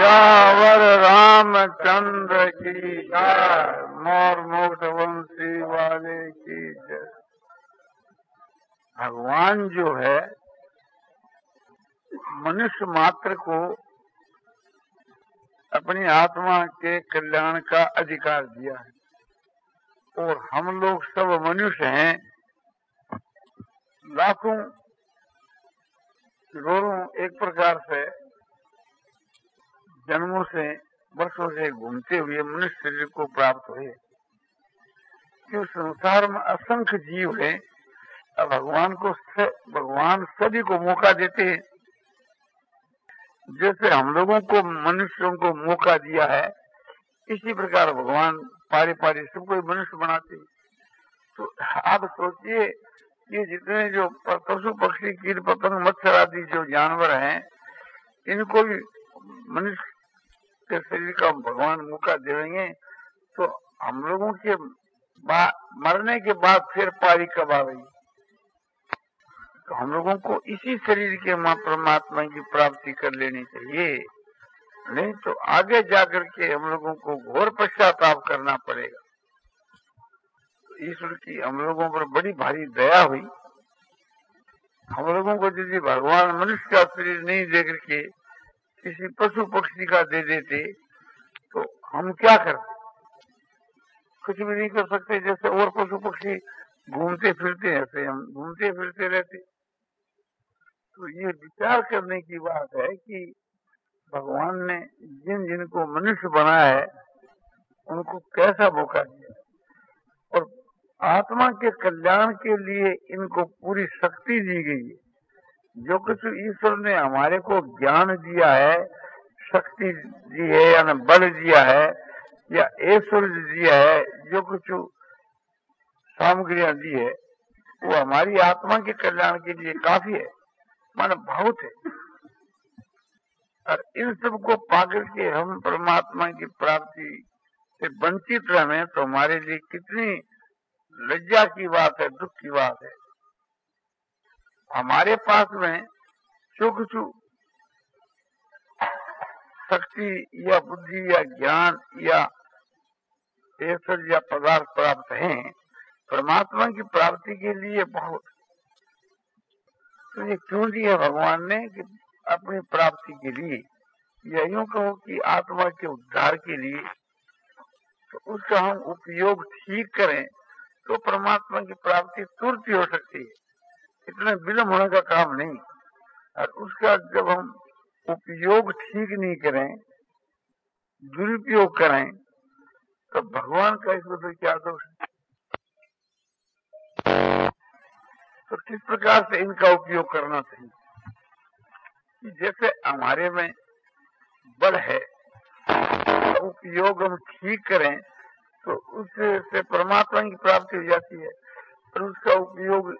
यावर रामचंद्र की मोर मोट वंशी वाले की भगवान जो है, मनुष्य मात्र को अपनी आत्मा के कल्याण का अधिकार दिया है। और हम लोग सब मनुष्य हैं, लाखों करोड़ों एक प्रकार से जन्मों से, वर्षों से घूमते हुए मनुष्य शरीर को प्राप्त हुए। क्यों संसार में असंख्य जीव है भगवान को भगवान सभी को मौका देते हैं। जैसे हम लोगों को, मनुष्यों को मौका दिया है, इसी प्रकार भगवान पारी पारी सबको मनुष्य बनाते तो आप सोचिए ये जितने जो पशु पक्षी, कीट पतंग, मच्छर आदि जो जानवर हैं, इनको भी मनुष्य के शरीर का भगवान मौका देंगे तो हम लोगों के मरने के बाद फिर पारी कब आ गई? तो हम लोगों को इसी शरीर के माँ परमात्मा की प्राप्ति कर लेनी चाहिए। नहीं तो आगे जाकर के हम लोगों को घोर पश्चाताप करना पड़ेगा। ईश्वर की हम लोगों पर बड़ी भारी दया हुई। हम लोगों को यदि भगवान मनुष्य का शरीर नहीं दे करके किसी पशु पक्षी का दे देते तो हम क्या करते? कुछ भी नहीं कर सकते, जैसे और पशु पक्षी घूमते फिरते ऐसे हम घूमते फिरते रहते। तो ये विचार करने की बात है कि भगवान ने जिन जिनको मनुष्य बनाया है, उनको कैसा मौका दिया और आत्मा के कल्याण के लिए इनको पूरी शक्ति दी गई है। जो कुछ ईश्वर ने हमारे को ज्ञान दिया है, शक्ति दी है या बल दिया है, या ऐश्वर्य दिया है, जो कुछ सामग्रियाँ दी है, वो हमारी आत्मा के कल्याण के लिए काफ़ी है, मन बहुत है। और इन सबको पाकर के हम परमात्मा की प्राप्ति से वंचित रहे तो हमारे लिए कितनी लज्जा की बात है, दुख की बात है। हमारे पास में जो कुछ शक्ति या बुद्धि या ज्ञान या ऐश्वर्य या पदार्थ प्राप्त हैं, परमात्मा की प्राप्ति के लिए बहुत। तो ये क्यों दिया भगवान ने कि अपनी प्राप्ति के लिए? या यूँ कहो कि आत्मा के उद्धार के लिए। तो उसका हम उपयोग ठीक करें तो परमात्मा की प्राप्ति तुरंत ही सकती है। इतना विलम्ब होने का काम नहीं। और उसका जब हम उपयोग ठीक नहीं करें, दुरुपयोग करें तो भगवान का इसमें फिर क्या दोष है? तो किस प्रकार से इनका उपयोग करना चाहिए जैसे हमारे में बल है, उपयोग हम ठीक करें तो उससे परमात्मा की प्राप्ति हो जाती है। और उसका उपयोग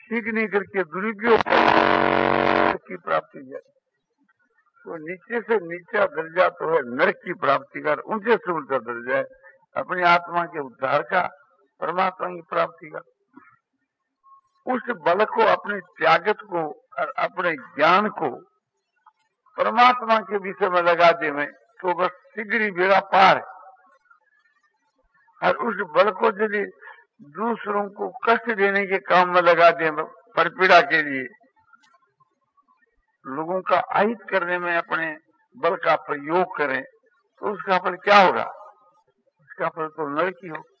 ठीक नहीं करके दुरुपयोग की प्राप्ति हो जाती तो नीचे से नीचा दर्जा तो है नरक की प्राप्ति का ऊँचे से ऊँचा दर्जा है अपनी आत्मा के उद्धार का, परमात्मा की प्राप्ति का। उस बल को, अपने त्यागत को और अपने ज्ञान को परमात्मा के विषय में लगा दे में तो बस शीघ्र ही बेड़ा पार है। और उस बल को यदि दूसरों को कष्ट देने के काम में लगा दे परपीड़ा के लिए, लोगों का आहित करने में अपने बल का प्रयोग करें तो उसका फल क्या होगा? उसका फल तो नरकी होगा।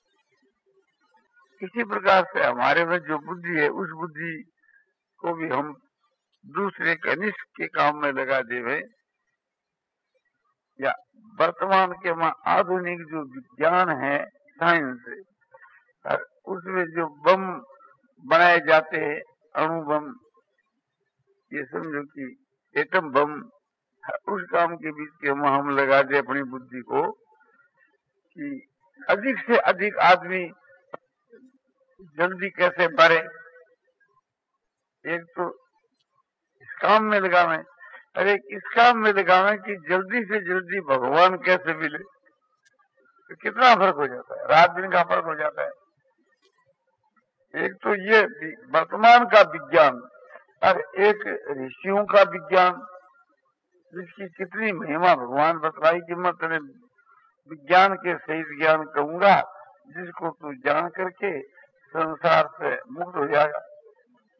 इसी प्रकार से हमारे में जो बुद्धि है, उस बुद्धि को भी हम दूसरे कनिष्ठ के काम में लगा देवे या वर्तमान के में आधुनिक जो विज्ञान है साइंस उसमें जो बम बनाए जाते हैं, अणु बम, ये समझो कि एटम बम, उस काम के बीच के हम हम लगा दे अपनी बुद्धि को कि अधिक से अधिक आदमी जल्दी कैसे बढ़े। एक तो इस काम में लगा लगावे। अरे इस काम में लगावे कि जल्दी से जल्दी भगवान कैसे मिले। तो कितना फ़र्क हो जाता है? रात दिन का फ़र्क हो जाता है। एक तो ये वर्तमान का विज्ञान और एक ऋषियों का विज्ञान, जिसकी कितनी महिमा भगवान बतलाई कि मैं तेरे विज्ञान के सही ज्ञान कहूँगा, जिसको तू जान करके संसार से मुक्त हो जाएगा।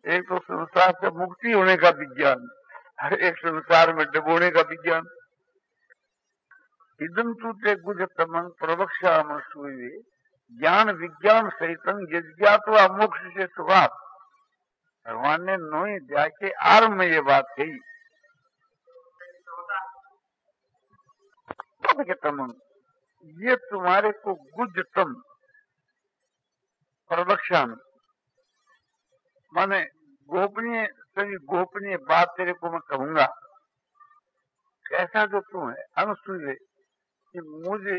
एक तो संसार से मुक्ति होने का विज्ञान। हर एक संसार में डबोने का विज्ञान। इदम तुते गुज तमंग प्रवक्षा मसूए ज्ञान विज्ञान सहित यज्ञातवा मोक्ष से सुभाव भगवान ने नोई अध्याय के आरंभ में ये बात कही। तमंग ये तुम्हारे को गुजतम प्रदक्षण माने गोपनीय सभी गोपनीय बात तेरे को मैं कहूँगा। कैसा जो तू है अनुसूय कि मुझे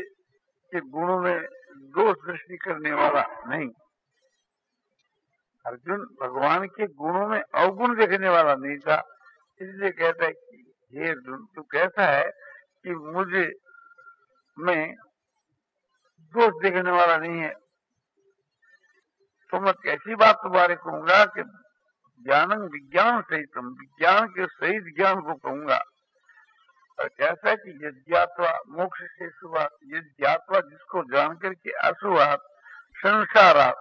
के गुणों में दोष दृष्टि करने वाला नहीं। अर्जुन भगवान के गुणों में अवगुण देखने वाला नहीं था, इसलिए कहता है कि, हे अर्जुन, तू कैसा है कि मुझे में दोष देखने वाला नहीं है? तो मैं कैसी बात तुम्हारे कहूँगा कि ज्ञान विज्ञान सहित विज्ञान के सहित ज्ञान को कहूँगा। और कैसा कि यज्ञात्वा, मोक्ष से शुरुआत, यज्ञात्वा जिसको जान करके अशुआत संसारात।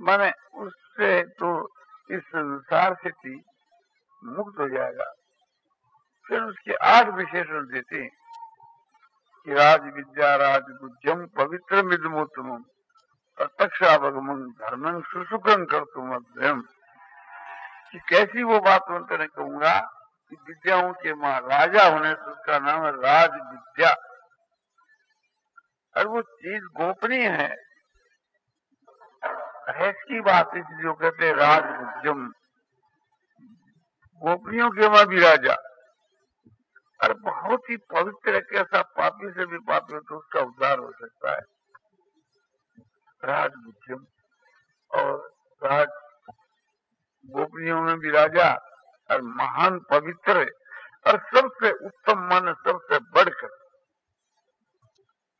माने उससे तो इस संसार से मुक्त हो जाएगा। फिर उसके आठ विशेषण देते हैं कि राज विद्या राज बुद्धम पवित्र मिदमोत्तम प्रत्यक्षावगम धर्म सुसुखम कर तुम अध्ययन कि कैसी वो बात मैं तेने कहूँगा कि विद्याओं के माँ राजा होने से उसका नाम है राज विद्या और वो चीज़ गोपनीय है। की बात इसलिए कहते हैं राज विद्यम गोपनियों के माँ भी राजा। और बहुत ही पवित्र कैसा पापी से भी पापी तो उसका उद्धार हो सकता है। राज बुद्धिम और राज गोपनीयों में भी राजा और महान पवित्र और सबसे उत्तम मन सबसे बढ़कर।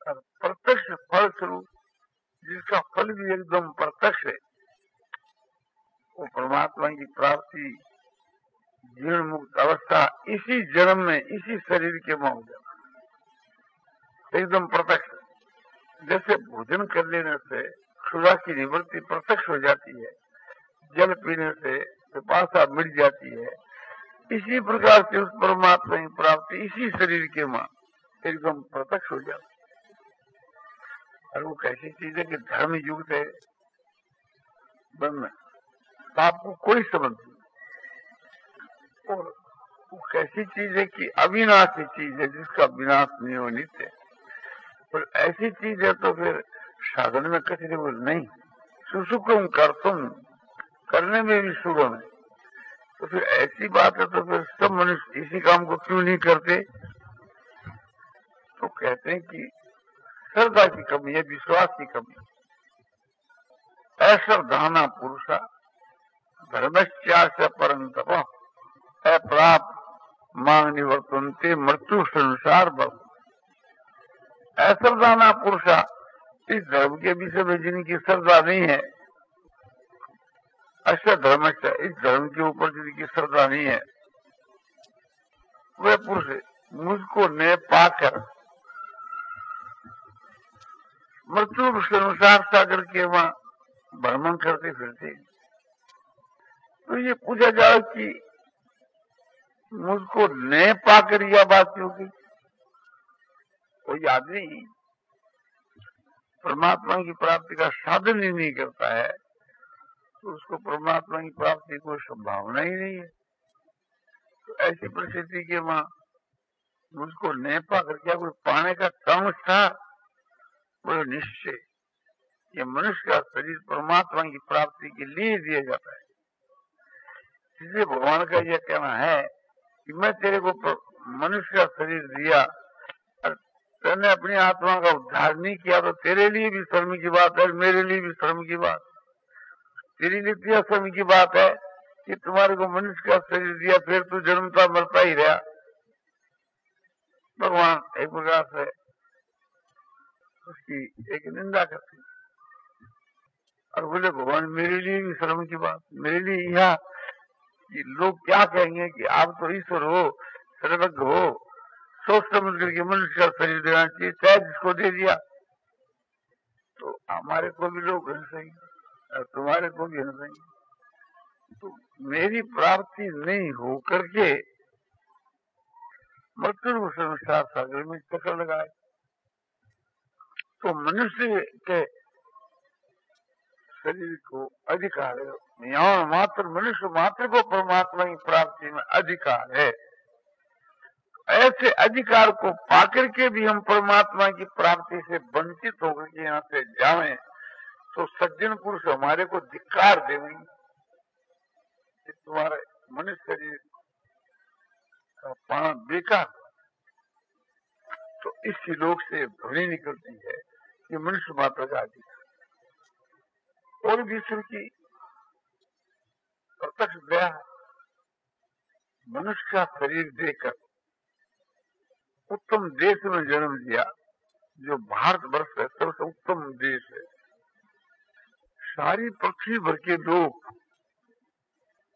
और प्रत्यक्ष फल स्वरूप जिसका फल भी एकदम प्रत्यक्ष है, वो परमात्मा की प्राप्ति जीर्ण मुक्त अवस्था इसी जन्म में, इसी शरीर के में हो एकदम प्रत्यक्ष जैसे भोजन कर लेने से क्षुदा की निवृत्ति प्रत्यक्ष हो जाती है जल पीने से पिपासा मिट जाती है। इसी प्रकार से उस परमात्मा की प्राप्ति इसी शरीर के माँ एकदम प्रत्यक्ष हो जाती है। और वो कैसी चीज़ है कि धर्म युक्त है। आपको कोई संबंध नहीं। और वो कैसी चीज़ है कि अविनाशी चीज़ है जिसका विनाश नहीं हो नित्य। और ऐसी चीज़ है तो फिर साधन में बोल नहीं। सुसुखम कर तुम करने में भी सुगम है। तो फिर ऐसी बात है तो फिर सब मनुष्य इसी काम को क्यों नहीं करते? तो कहते हैं कि श्रद्धा की कमी है, विश्वास की कमी दाना पुरुषा धर्मश्चाश परम तप अप्राप्त मांग निवर्तनते मृत्यु संसार बल। अश्रद्धाना पुरुषा इस धर्म के विषय में जिनकी श्रद्धा नहीं है अच्छा धर्म इस धर्म के ऊपर जिनकी श्रद्धा नहीं है। वह पुरुष मुझको ने पाकर मृत्यु संसार सागर के वहाँ भ्रमण करते फिरते तो ये पूछा जाए कि मुझको न पाकर यह बात क्यों की? कोई आदमी परमात्मा की प्राप्ति का साधन ही नहीं करता है। तो उसको परमात्मा की प्राप्ति कोई संभावना ही नहीं है। तो ऐसी परिस्थिति के वहाँ मुझको न पाकर क्या कोई पाने का काम था, वो निश्चय ये मनुष्य का शरीर परमात्मा की प्राप्ति के लिए दिया जाता है। इसलिए भगवान का यह कहना है कि मैं तेरे को मनुष्य का शरीर दिया और तेने अपनी आत्मा का उद्धार नहीं किया तो तेरे लिए भी शर्म की बात है मेरे लिए भी शर्म की बात। लिए क्या की बात है कि तुम्हारे को मनुष्य का शरीर दिया, फिर तू जन्मता मरता ही रहा। भगवान एक प्रकार से उसकी एक निंदा करती और बोले, भगवान, मेरे लिए भी शर्म की बात, मेरे लिए यह कि लोग क्या कहेंगे कि आप तो ईश्वर हो, सर्वज्ञ हो, सोच समझ करके मनुष्य का शरीर देना चाहिए, चाहे जिसको दे दिया। तो हमारे को भी लोग हंसेंगे तुम्हारे को भी हंसेंगे तो मेरी प्राप्ति नहीं हो करके मृत्यु संसार सागर में चक्कर लगाए। तो मनुष्य के शरीर को अधिकार है। यहाँ मात्र मनुष्य मात्र को परमात्मा की प्राप्ति में अधिकार है। ऐसे अधिकार को पाकर के भी हम परमात्मा की प्राप्ति से वंचित होकर के यहाँ से जावे तो सज्जन पुरुष हमारे को धिकार देंगे तुम्हारे मनुष्य शरीर का पान बेकार तो इस लोक से ध्वनि निकलती है कि मनुष्य मात्र का अधिकार और भी की प्रत्यक्ष दया मनुष्य का शरीर देकर उत्तम देश में जन्म दिया, जो भारत वर्ष है, सबसे उत्तम देश है। सारी पृथ्वी भर के लोग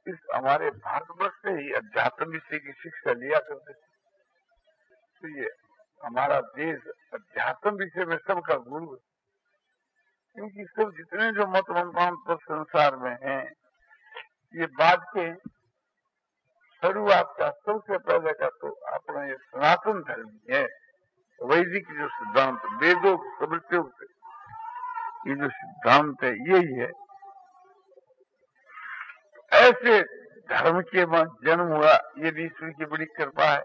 इस हमारे भारतवर्ष से ही अध्यात्म विषय की शिक्षा लिया करते थे। तो ये हमारा देश अध्यात्म विषय में सबका गुरु है। क्योंकि सब जितने जो मत मंत्रांतर संसार में हैं, ये बात के शुरुआत का सबसे पहले का तो अपना ये सनातन धर्म है वैदिक जो सिद्धांत वेदों समृत्यों से ये जो सिद्धांत है यही है। ऐसे धर्म के जन्म हुआ ये ईश्वर की बड़ी कृपा है,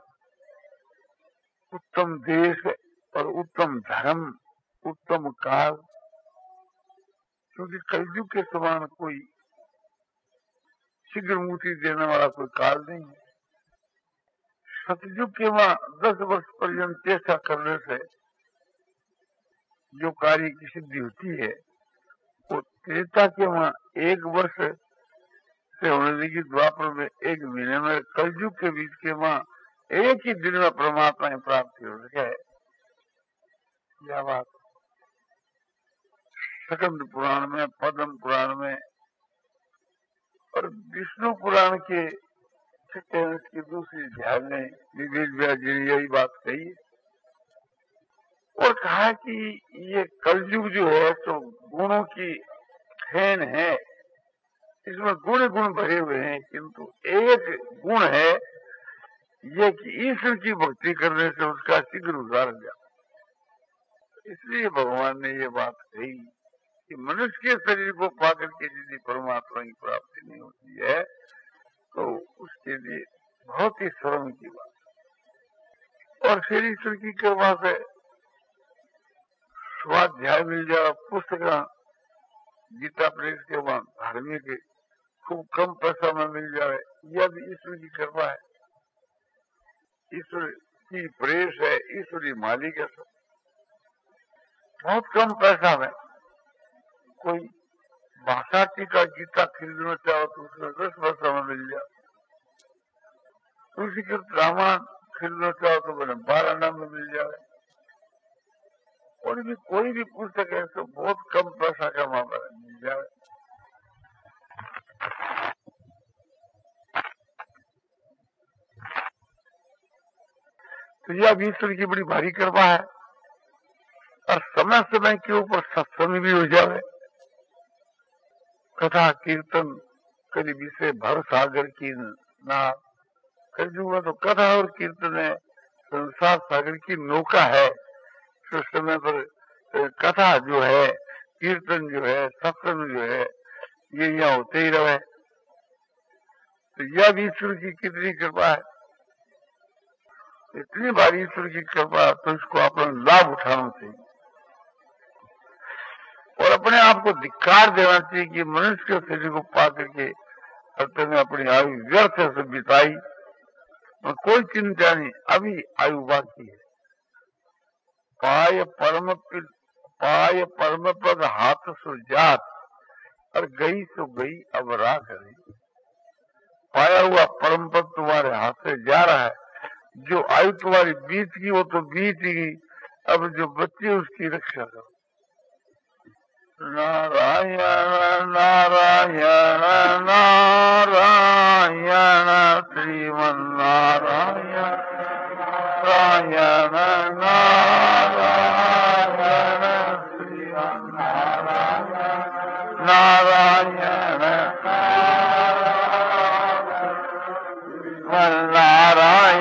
उत्तम देश और उत्तम धर्म, उत्तम काल, क्योंकि कलयुग के समान कोई शीघ्र मूर्ति देने वाला कोई काल नहीं है। सतयुग के वहाँ दस वर्ष पर्यंत चेष्टा करने से जो कार्य की सिद्धि होती है, वो त्रेता के वहाँ एक वर्ष से होने लगी द्वापर में एक महीने में कलयुग के बीच के वहाँ एक ही दिन में परमात्मा की प्राप्ति हो सके बात सकंद पुराण में, पद्म पुराण में और विष्णु पुराण के की दूसरी ध्यान में विवेक ने यही बात कही और कहा कि ये कलयुग जो है तो गुणों की खेन है। इसमें गुण गुण भरे हुए हैं, किंतु एक गुण है, ये कि ईश्वर की भक्ति करने से उसका शीघ्र उदार गया इसलिए भगवान ने ये बात कही कि मनुष्य के शरीर को पाकर के यदि परमात्मा की प्राप्ति नहीं होती है तो उसके लिए बहुत ही शर्म की बात और फिर ईश्वर की कृपा से स्वाध्याय मिल जाए पुस्तक गीता प्रेस के बाद धार्मिक खूब कम पैसा में मिल जाए, यह भी ईश्वर की कृपा है। ईश्वर की प्रेस है, ईश्वरी मालिक है सब। बहुत कम पैसा में कोई भाषा टीका गीता खरीदना चाहो तो उसमें दस वर्षा में मिल जाए। तुलसी के रामायण खरीदना चाहो तो मैंने बारह नाम में मिल जाए। और भी कोई भी पुस्तक है तो बहुत कम पैसा का मामला मिल जाए तो यह अब ईश्वर की बड़ी भारी कृपा है। और समय समय के ऊपर सत्संग भी हो जाए कथा, कीर्तन, कभी विषय भर सागर की ना कर दूँगा तो कथा और कीर्तन है संसार सागर की नौका है। तो समय पर कथा जो है, कीर्तन जो है, सत्संग जो है, ये यहाँ होते ही रहे। तो यह भी ईश्वर की कितनी कृपा है। इतनी बार ईश्वर की कृपा तो इसको अपना लाभ उठाना चाहिए। और अपने आप को धिकार देना चाहिए कि मनुष्य के शरीर को पा करके सत्य में अपनी आयु व्यर्थ से बिताई। और कोई चिंता नहीं, अभी आयु बाकी है। पाय परम पाय परम पद हाथ सुजात और गई सो गई अब रही पाया हुआ परम पद तुम्हारे हाथ से जा रहा है, जो आयु तुम्हारी बीत गई वो तो बीत गई, अब जो बच्चे उसकी रक्षा करो। नारायण नारायण नारायण श्रीमन नारायण। नारायण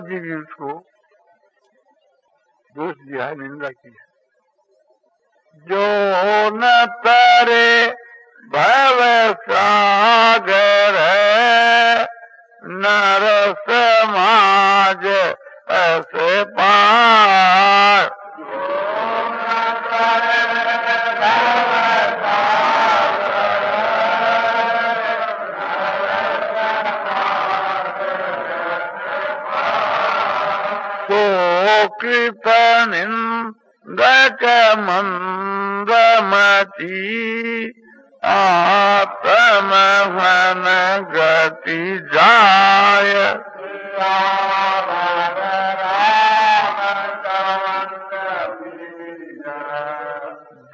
जी भी उसको दोष दिया है न समाज ऐसे पार कृतनिंदक मंदमती आत्महन गति जाय।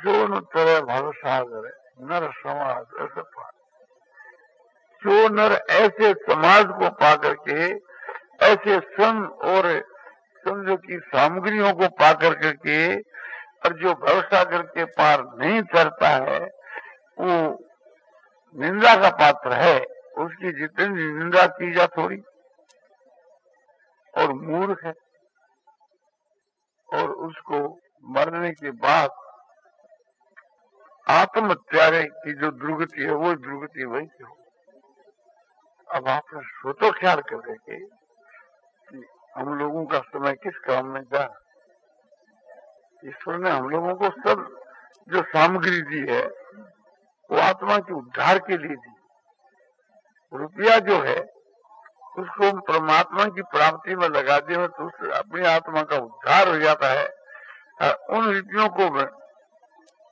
जो न तरह भवसागर नर समाज, ऐसे पा जो नर ऐसे समाज को पा करके ऐसे सन की सामग्रियों को पा कर करके और जो भवसागर के पार नहीं करता है, वो निंदा का पात्र है। उसकी जितनी निंदा की जा थोड़ी। और मूर्ख है। और उसको मरने के बाद आत्मत्यारे की जो दुर्गति है, वो दुर्गति वही हो। अब आपने सोचो, ख्याल कर कि हम लोगों का समय किस काम में जा ईश्वर ने हम लोगों को सब जो सामग्री दी है, वो आत्मा के उद्धार के लिए दी। रुपया जो है, उसको हम परमात्मा की प्राप्ति में लगा दे तो अपनी आत्मा का उद्धार हो जाता है। और उन रुपयों को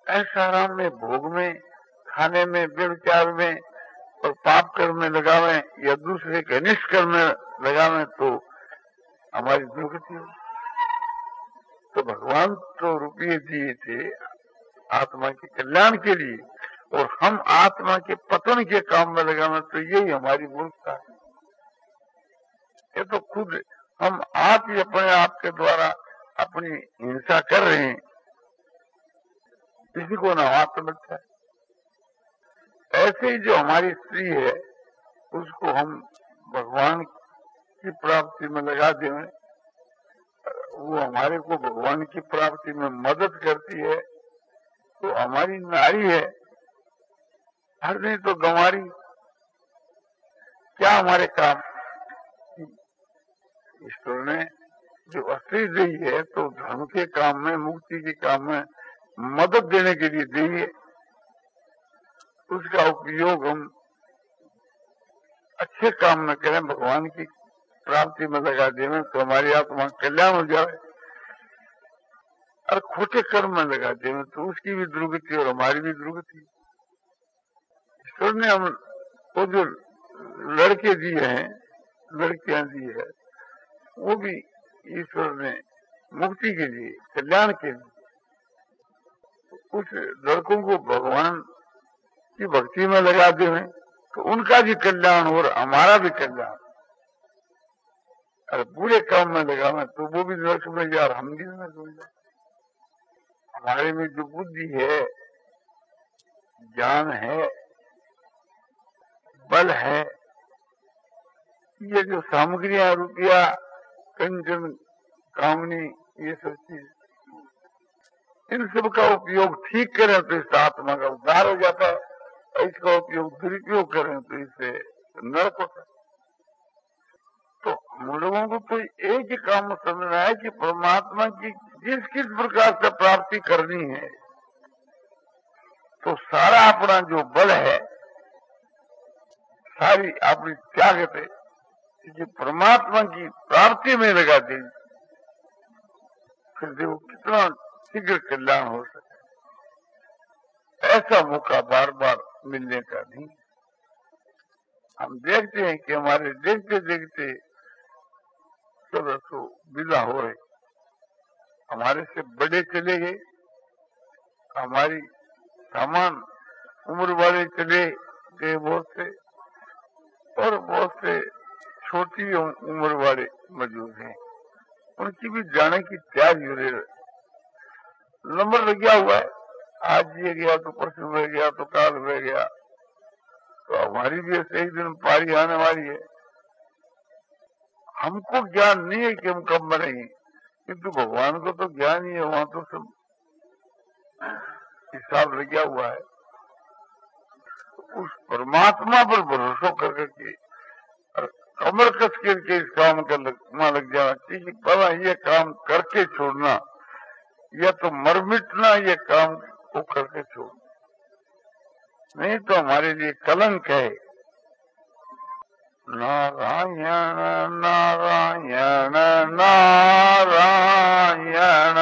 ऐसा आराम में, भोग में, खाने में व्यवचार में और पाप कर्म में लगावे या दूसरे के अनिष्ट कर्म में लगावे तो हमारी दुर्गति हो तो भगवान तो रुपये दिए थे आत्मा के कल्याण के लिए, और हम आत्मा के पतन के काम में लगाना तो यही हमारी मूर्खता है। ये तो खुद हम आप ही अपने आप के द्वारा अपनी हिंसा कर रहे हैं। किसी को न हाथ मिलता है। ऐसे ही जो हमारी स्त्री है, उसको हम भगवान की प्राप्ति में लगा दें, वो हमारे को भगवान की प्राप्ति में मदद करती है। तो हमारी नारी है, हर नहीं तो गंवारी। क्या हमारे काम? ईश्वर ने जो अस्त्री दी है तो धर्म के काम में, मुक्ति के काम में मदद देने के लिए दी है। उसका उपयोग हम अच्छे काम में करें, भगवान की प्राप्ति में लगा देवे तो हमारी आत्मा कल्याण हो जाए। और खोटे कर्म में लगा देवे तो उसकी भी दुर्गति और हमारी भी दुर्गति। ईश्वर ने हम, वो जो लड़के दिए हैं, लड़कियाँ दी है, वो भी ईश्वर ने मुक्ति के लिए, कल्याण के लिए। उस लड़कों को भगवान की भक्ति में लगा दे तो उनका भी कल्याण और हमारा भी कल्याण। अरे बुरे काम में लगा मैं तो वो भी नरक में जा और हम भी नरक में जा हमारे में जो बुद्धि है, ज्ञान है, बल है, ये जो सामग्रियाँ, रुपया, कंचन, कामनी, ये सब चीज़, इन सब का उपयोग ठीक करें तो इस आत्मा का उद्धार हो जाता है इसका उपयोग दुरुपयोग करें तो इससे नरक होता है। हम लोगों को तो एक ही काम समझना है कि परमात्मा की जिस किस प्रकार से प्राप्ति करनी है तो सारा अपना जो बल है, सारी अपनी त्याग पे कि परमात्मा की प्राप्ति में लगा दे, फिर देखो कितना शीघ्र कल्याण हो सके। ऐसा मौका बार बार मिलने का नहीं। हम देखते हैं कि हमारे देखते देखते चलो तो विदा हो। रहे हमारे से बड़े चले गए। हमारी सामान उम्र वाले चले गए बहुत से। और बहुत से छोटी उम्र वाले मौजूद हैं। उनकी भी जाने की तैयारी हो रही नंबर लग गया हुआ है। आज ये गया तो परसों में गया तो काल में गया तो हमारी भी ऐसे एक दिन पारी आने वाली है। हमको ज्ञान नहीं है कि हम कब मरेंगे किंतु भगवान को तो ज्ञान ही है वहाँ तो सब हिसाब लगा हुआ है। उस परमात्मा पर भरोसा कर करके कमर कस करके इस काम का लग, लग जाना चाहिए। पहला ये काम करके छोड़ना या तो मर मिटना ये काम को करके छोड़ना। नहीं तो हमारे लिए कलंक है। नारायण नारायण नारायण नारायण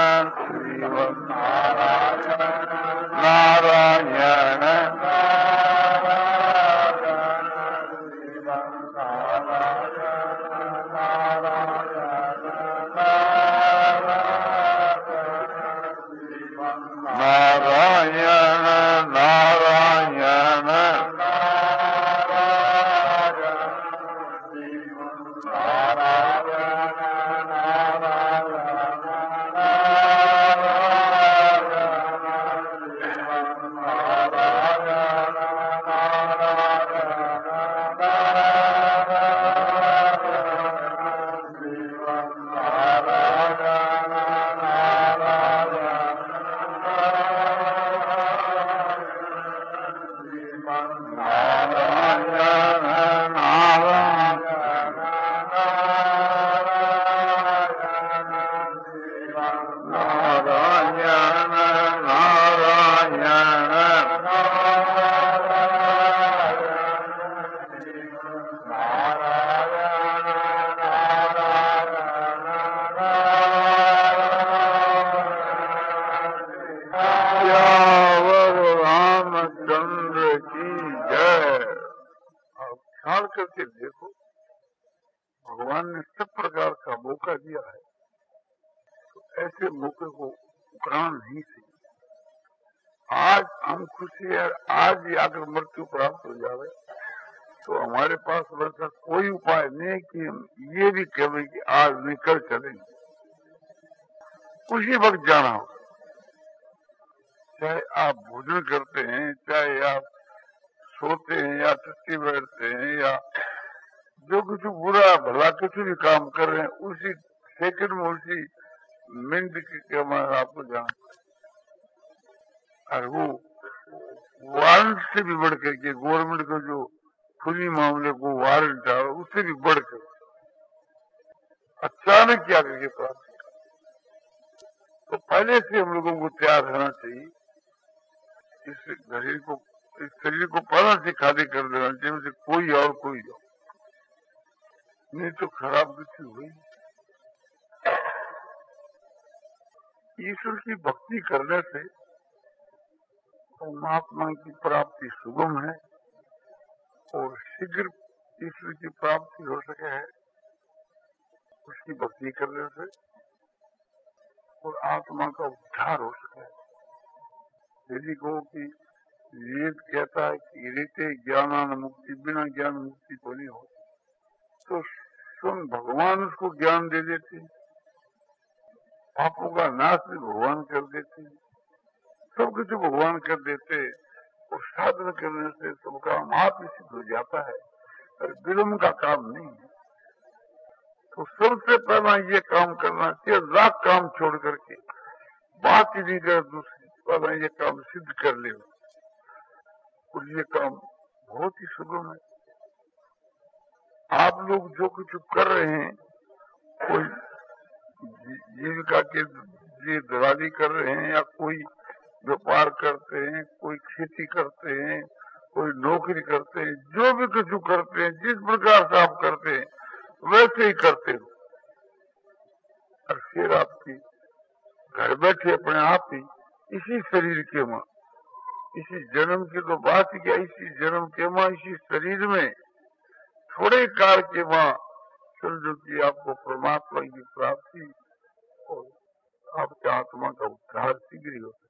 ังสา उसी वक्त जाना हो चाहे आप भोजन करते हैं, चाहे आप सोते हैं, या टट्टी बैठते हैं, या जो कुछ बुरा, भला कुछ भी काम कर रहे हैं, उसी सेकंड में उसी मिनट के हमारे आपको जाना। और वो वारंट से भी बढ़ करके गवर्नमेंट का जो खुली मामले को वारंट है उससे भी बढ़कर अचानक क्या करके प्राप्त तो पहले से हम लोगों को तैयार रहना चाहिए। इस शरीर को, इस शरीर को पहले से खाली कर देना चाहिए, उसे कोई और कोई हो नहीं तो खराब कुछ हुई। ईश्वर की भक्ति करने से परमात्मा की प्राप्ति सुगम है। और शीघ्र ईश्वर की प्राप्ति हो सके है, उसकी भक्ति करने से, और आत्मा का उद्धार हो सके यदि को कि वेद कहता है कि रीते ज्ञान मुक्ति, बिना ज्ञान मुक्ति को नहीं हो तो स्वयं भगवान उसको ज्ञान दे देते पापों का नाश भी भगवान कर देते सब कुछ भगवान कर देते और साधन करने से सब काम आप ही सिद्ध हो जाता है और विलम्ब का काम नहीं है। तो सबसे पहला ये काम करना चाहिए लाख काम छोड़ करके बात ही नहीं कर दूसरी पहला ये काम सिद्ध कर ले। और ये काम बहुत ही सुगम है। आप लोग जो कुछ कर रहे हैं, कोई जीविका के लिए दलाली कर रहे हैं या कोई व्यापार करते हैं, कोई खेती करते हैं, कोई नौकरी करते हैं, जो भी कुछ करते हैं, जिस प्रकार से आप करते हैं, वैसे ही करते हो। और फिर आपकी, घर बैठे अपने आप ही, इसी शरीर के माँ, इसी जन्म की तो बात ही क्या, इसी जन्म के माँ, इसी शरीर में, थोड़े काल के माँ, समझो कि आपको परमात्मा की प्राप्ति और आपके आत्मा का उद्धार शीघ्र होता